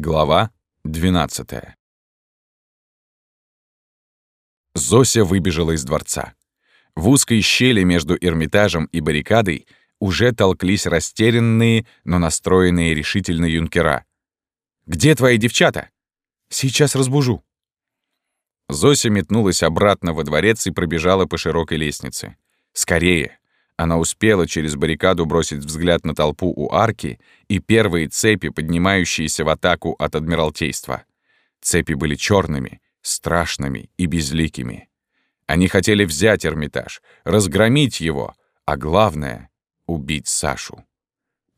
Глава 12 Зося выбежала из дворца. В узкой щели между Эрмитажем и баррикадой уже толклись растерянные, но настроенные решительно юнкера. «Где твои девчата?» «Сейчас разбужу». Зося метнулась обратно во дворец и пробежала по широкой лестнице. «Скорее!» Она успела через баррикаду бросить взгляд на толпу у арки и первые цепи, поднимающиеся в атаку от Адмиралтейства. Цепи были черными, страшными и безликими. Они хотели взять Эрмитаж, разгромить его, а главное — убить Сашу.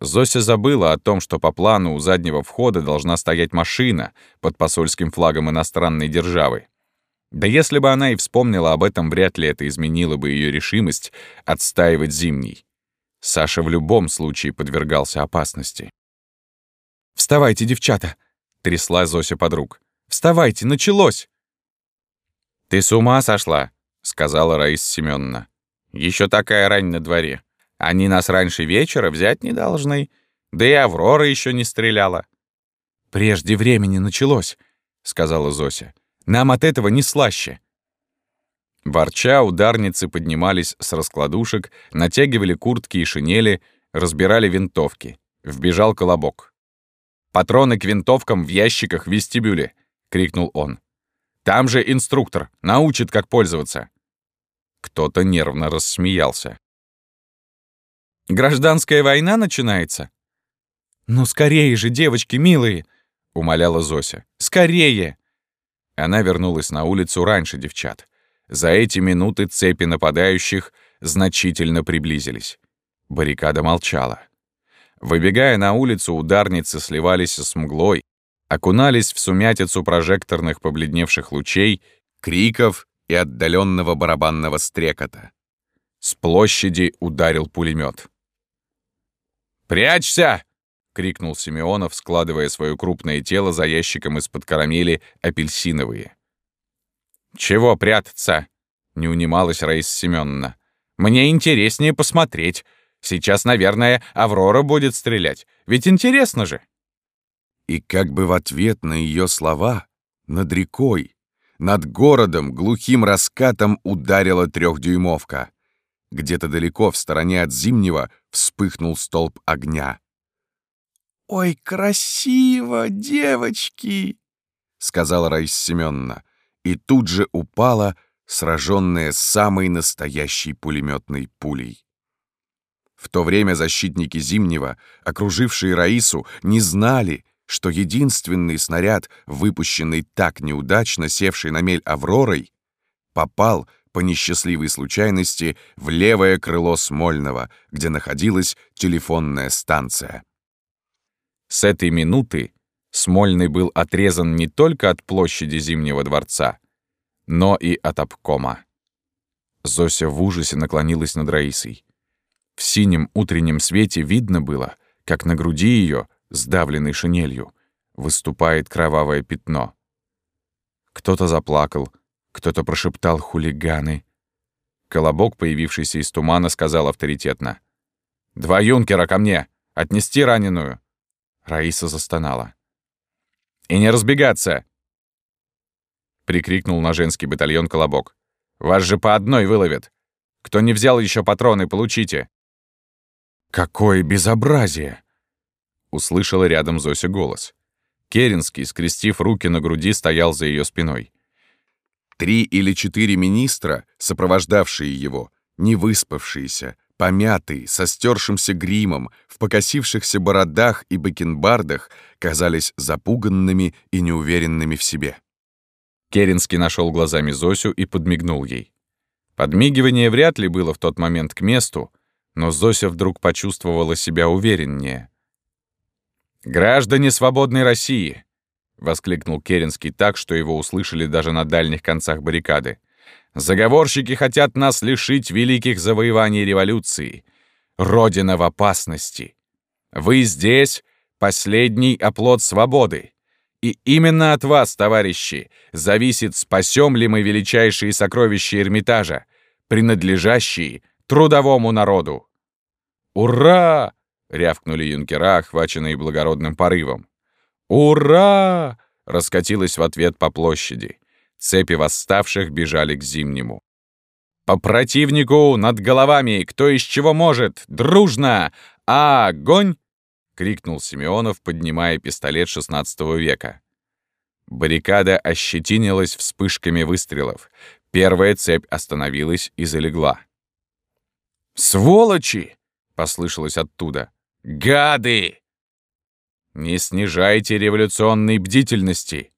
Зося забыла о том, что по плану у заднего входа должна стоять машина под посольским флагом иностранной державы. Да если бы она и вспомнила об этом, вряд ли это изменило бы ее решимость отстаивать зимний. Саша в любом случае подвергался опасности. «Вставайте, девчата!» — трясла Зося подруг. «Вставайте, началось!» «Ты с ума сошла?» — сказала Раиса Семеновна. Еще такая рань на дворе. Они нас раньше вечера взять не должны. Да и Аврора еще не стреляла». «Прежде времени началось», — сказала Зося. Нам от этого не слаще». Ворча, ударницы поднимались с раскладушек, натягивали куртки и шинели, разбирали винтовки. Вбежал колобок. «Патроны к винтовкам в ящиках в вестибюле!» — крикнул он. «Там же инструктор, научит, как пользоваться!» Кто-то нервно рассмеялся. «Гражданская война начинается?» «Ну скорее же, девочки милые!» — умоляла Зося. «Скорее!» Она вернулась на улицу раньше девчат. За эти минуты цепи нападающих значительно приблизились. Баррикада молчала. Выбегая на улицу, ударницы сливались с мглой, окунались в сумятицу прожекторных побледневших лучей, криков и отдаленного барабанного стрекота. С площади ударил пулемет. «Прячься!» Крикнул Симеонов, складывая свое крупное тело за ящиком из-под карамели апельсиновые. «Чего прятаться?» — не унималась Раиса Семеновна. «Мне интереснее посмотреть. Сейчас, наверное, Аврора будет стрелять. Ведь интересно же!» И как бы в ответ на ее слова над рекой, над городом глухим раскатом ударила трехдюймовка. Где-то далеко, в стороне от Зимнего, вспыхнул столб огня. «Ой, красиво, девочки!» — сказала Раиса Семеновна, и тут же упала, сраженная самой настоящей пулеметной пулей. В то время защитники Зимнего, окружившие Раису, не знали, что единственный снаряд, выпущенный так неудачно, севший на мель Авророй, попал по несчастливой случайности в левое крыло Смольного, где находилась телефонная станция. С этой минуты Смольный был отрезан не только от площади Зимнего дворца, но и от обкома. Зося в ужасе наклонилась над Раисой. В синем утреннем свете видно было, как на груди ее, сдавленной шинелью, выступает кровавое пятно. Кто-то заплакал, кто-то прошептал «хулиганы». Колобок, появившийся из тумана, сказал авторитетно. «Два юнкера ко мне! Отнести раненую!» Раиса застонала. «И не разбегаться!» — прикрикнул на женский батальон Колобок. «Вас же по одной выловят! Кто не взял еще патроны, получите!» «Какое безобразие!» — услышала рядом Зося голос. Керенский, скрестив руки на груди, стоял за ее спиной. Три или четыре министра, сопровождавшие его, не выспавшиеся, помятые, со стершимся гримом, в покосившихся бородах и бакенбардах, казались запуганными и неуверенными в себе. Керенский нашел глазами Зосю и подмигнул ей. Подмигивание вряд ли было в тот момент к месту, но Зося вдруг почувствовала себя увереннее. «Граждане свободной России!» — воскликнул Керенский так, что его услышали даже на дальних концах баррикады. Заговорщики хотят нас лишить великих завоеваний революции. Родина в опасности. Вы здесь — последний оплот свободы. И именно от вас, товарищи, зависит, спасем ли мы величайшие сокровища Эрмитажа, принадлежащие трудовому народу. «Ура!» — рявкнули юнкера, охваченные благородным порывом. «Ура!» — раскатилось в ответ по площади. Цепи восставших бежали к Зимнему. «По противнику над головами! Кто из чего может! Дружно! Огонь!» — крикнул Симеонов, поднимая пистолет XVI века. Баррикада ощетинилась вспышками выстрелов. Первая цепь остановилась и залегла. «Сволочи!» — послышалось оттуда. «Гады!» «Не снижайте революционной бдительности!» —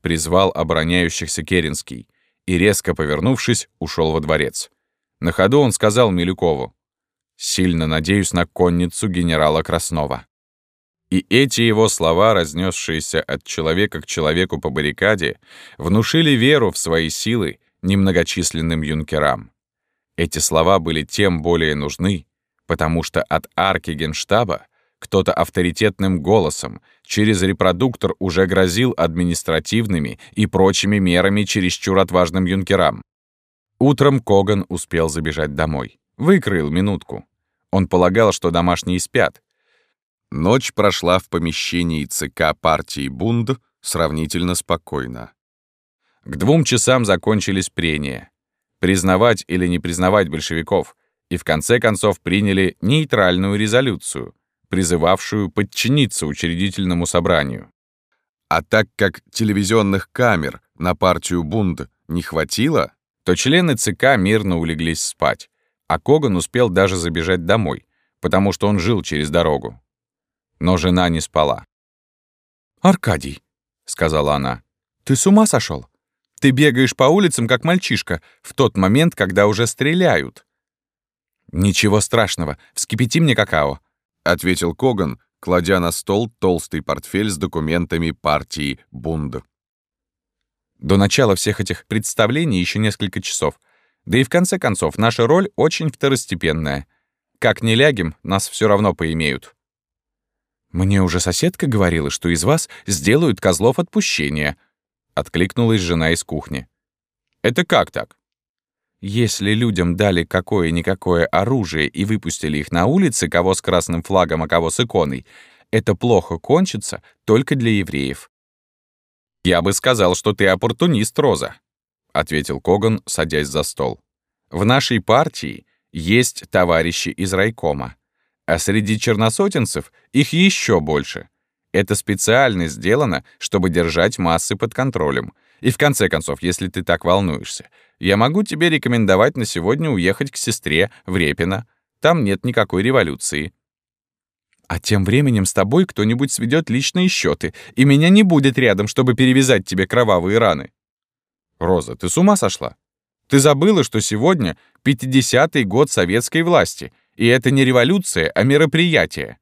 призвал обороняющихся Керенский и, резко повернувшись, ушел во дворец. На ходу он сказал Милюкову. «Сильно надеюсь на конницу генерала Краснова». И эти его слова, разнесшиеся от человека к человеку по баррикаде, внушили веру в свои силы немногочисленным юнкерам. Эти слова были тем более нужны, потому что от арки генштаба кто-то авторитетным голосом через репродуктор уже грозил административными и прочими мерами чересчур отважным юнкерам. Утром Коган успел забежать домой. Выкроил минутку. Он полагал, что домашние спят. Ночь прошла в помещении ЦК партии Бунд сравнительно спокойно. К двум часам закончились прения. Признавать или не признавать большевиков, и в конце концов приняли нейтральную резолюцию, призывавшую подчиниться учредительному собранию. А так как телевизионных камер на партию Бунд не хватило, то члены ЦК мирно улеглись спать, а Коган успел даже забежать домой, потому что он жил через дорогу. Но жена не спала. «Аркадий», — сказала она, — «ты с ума сошел? Ты бегаешь по улицам, как мальчишка, в тот момент, когда уже стреляют». «Ничего страшного, вскипяти мне какао», — ответил Коган, кладя на стол толстый портфель с документами партии Бунд. До начала всех этих представлений еще несколько часов. Да и в конце концов, наша роль очень второстепенная. Как не лягем, нас все равно поимеют. «Мне уже соседка говорила, что из вас сделают козлов отпущения», — откликнулась жена из кухни. «Это как так?» Если людям дали какое-никакое оружие и выпустили их на улицы, кого с красным флагом, а кого с иконой, это плохо кончится только для евреев. «Я бы сказал, что ты оппортунист, Роза», — ответил Коган, садясь за стол. «В нашей партии есть товарищи из райкома, а среди черносотенцев их еще больше. Это специально сделано, чтобы держать массы под контролем. И в конце концов, если ты так волнуешься, я могу тебе рекомендовать на сегодня уехать к сестре в Репино. Там нет никакой революции. А тем временем с тобой кто-нибудь сведет личные счеты, и меня не будет рядом, чтобы перевязать тебе кровавые раны. Роза, ты с ума сошла? Ты забыла, что сегодня 50-й год советской власти, и это не революция, а мероприятие.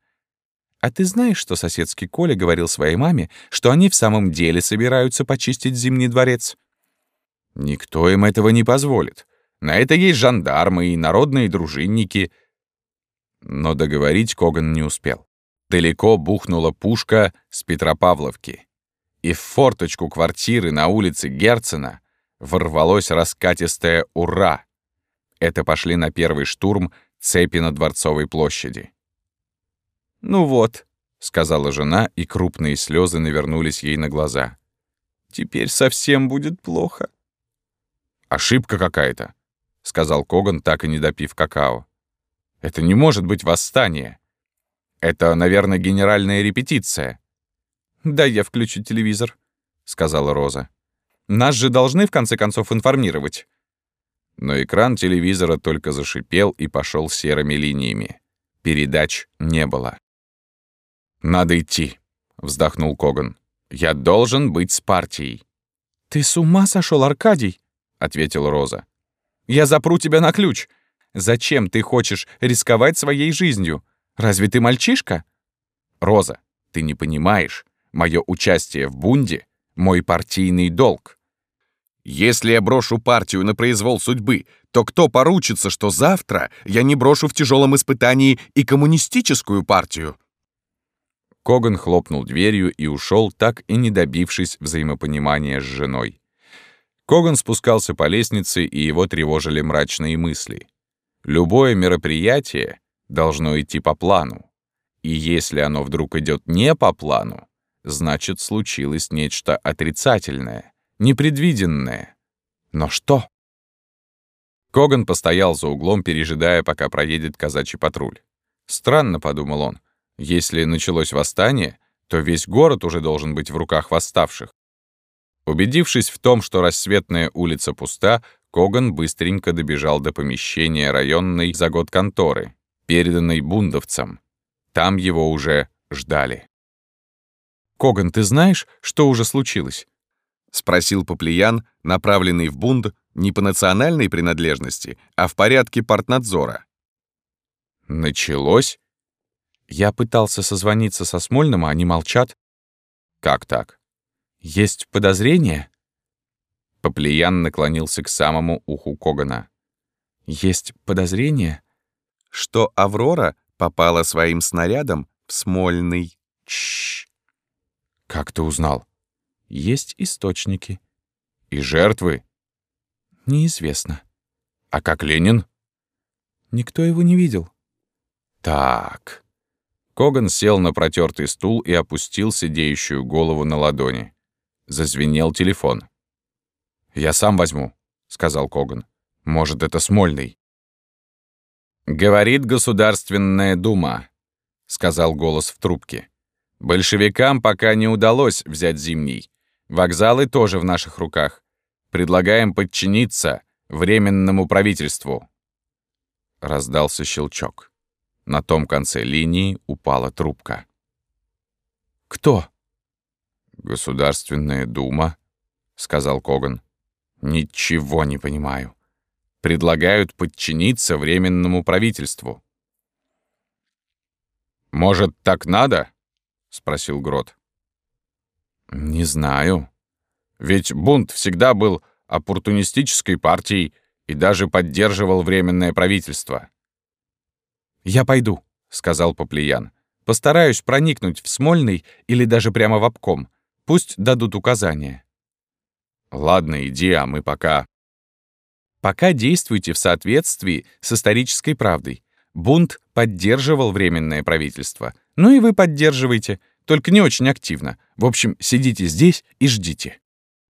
А ты знаешь, что соседский Коля говорил своей маме, что они в самом деле собираются почистить Зимний дворец? Никто им этого не позволит. На это есть жандармы и народные дружинники. Но договорить Коган не успел. Далеко бухнула пушка с Петропавловки. И в форточку квартиры на улице Герцена ворвалось раскатистое «Ура!». Это пошли на первый штурм цепи на Дворцовой площади. «Ну вот», — сказала жена, и крупные слезы навернулись ей на глаза. «Теперь совсем будет плохо». «Ошибка какая-то», — сказал Коган, так и не допив какао. «Это не может быть восстание. Это, наверное, генеральная репетиция». «Дай я включу телевизор», — сказала Роза. «Нас же должны, в конце концов, информировать». Но экран телевизора только зашипел и пошел серыми линиями. Передач не было. «Надо идти», — вздохнул Коган. «Я должен быть с партией». «Ты с ума сошел, Аркадий?» — ответила Роза. «Я запру тебя на ключ. Зачем ты хочешь рисковать своей жизнью? Разве ты мальчишка?» «Роза, ты не понимаешь. Мое участие в бунде — мой партийный долг». «Если я брошу партию на произвол судьбы, то кто поручится, что завтра я не брошу в тяжелом испытании и коммунистическую партию?» Коган хлопнул дверью и ушел, так и не добившись взаимопонимания с женой. Коган спускался по лестнице, и его тревожили мрачные мысли. Любое мероприятие должно идти по плану. И если оно вдруг идет не по плану, значит, случилось нечто отрицательное, непредвиденное. Но что? Коган постоял за углом, пережидая, пока проедет казачий патруль. Странно, подумал он, если началось восстание, то весь город уже должен быть в руках восставших. Убедившись в том, что рассветная улица пуста, Коган быстренько добежал до помещения районной за год конторы, переданной бундовцам. Там его уже ждали. «Коган, ты знаешь, что уже случилось?» — спросил Поплиян, направленный в бунд не по национальной принадлежности, а в порядке партнадзора. «Началось?» Я пытался созвониться со Смольным, а они молчат. «Как так? Есть подозрение?» Поплиян наклонился к самому уху Когана. «Есть подозрение?» «Что Аврора попала своим снарядом в Смольный?» Чш. «Как ты узнал?» «Есть источники». «И жертвы?» «Неизвестно». «А как Ленин?» «Никто его не видел». «Так». Коган сел на протертый стул и опустил сидеющую голову на ладони. Зазвенел телефон. «Я сам возьму», — сказал Коган. «Может, это Смольный». «Говорит Государственная Дума», — сказал голос в трубке. «Большевикам пока не удалось взять Зимний. Вокзалы тоже в наших руках. Предлагаем подчиниться Временному правительству». Раздался щелчок. На том конце линии упала трубка. «Кто?» «Государственная дума», — сказал Коган. «Ничего не понимаю. Предлагают подчиниться Временному правительству». «Может, так надо?» — спросил Грот. «Не знаю. Ведь бунт всегда был оппортунистической партией и даже поддерживал Временное правительство». «Я пойду», — сказал Поплиян. «Постараюсь проникнуть в Смольный или даже прямо в обком. Пусть дадут указания». «Ладно, иди, а мы пока...» «Пока действуйте в соответствии с исторической правдой. Бунт поддерживал Временное правительство. Ну и вы поддерживаете, только не очень активно. В общем, сидите здесь и ждите».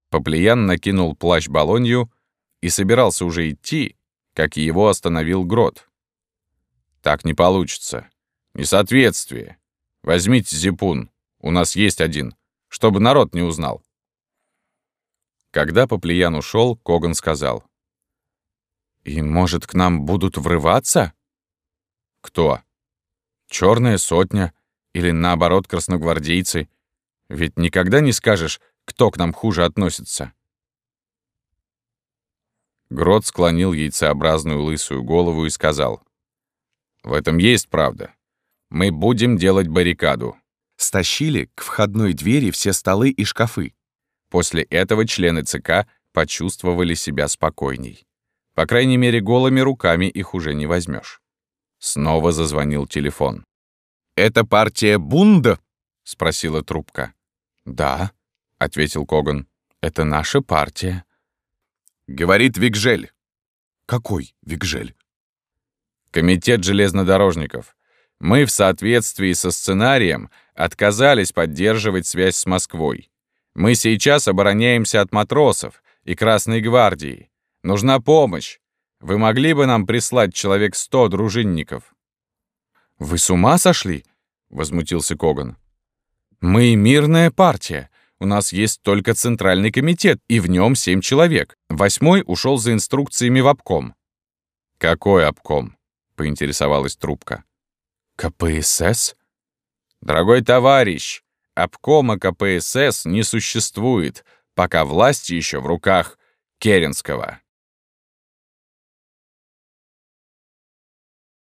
Поплиян накинул плащ Болонью и собирался уже идти, как его остановил Грот. «Так не получится. Несоответствие. Возьмите зипун, у нас есть один, чтобы народ не узнал». Когда Поплиян ушел, Коган сказал. «И, может, к нам будут врываться?» «Кто? Черная сотня или, наоборот, красногвардейцы? Ведь никогда не скажешь, кто к нам хуже относится». Грот склонил яйцеобразную лысую голову и сказал. «В этом есть правда. Мы будем делать баррикаду». Стащили к входной двери все столы и шкафы. После этого члены ЦК почувствовали себя спокойней. По крайней мере, голыми руками их уже не возьмешь. Снова зазвонил телефон. «Это партия Бунда?» — спросила трубка. «Да», — ответил Коган. «Это наша партия». Говорит Викжель. «Какой Викжель?» «Комитет железнодорожников. Мы в соответствии со сценарием отказались поддерживать связь с Москвой. Мы сейчас обороняемся от матросов и Красной гвардии. Нужна помощь. Вы могли бы нам прислать человек сто дружинников?» «Вы с ума сошли?» — возмутился Коган. «Мы мирная партия. У нас есть только Центральный комитет, и в нем семь человек. Восьмой ушел за инструкциями в обком». «Какой обком?» — поинтересовалась трубка. «КПСС?» «Дорогой товарищ, обкома КПСС не существует, пока власть еще в руках Керенского.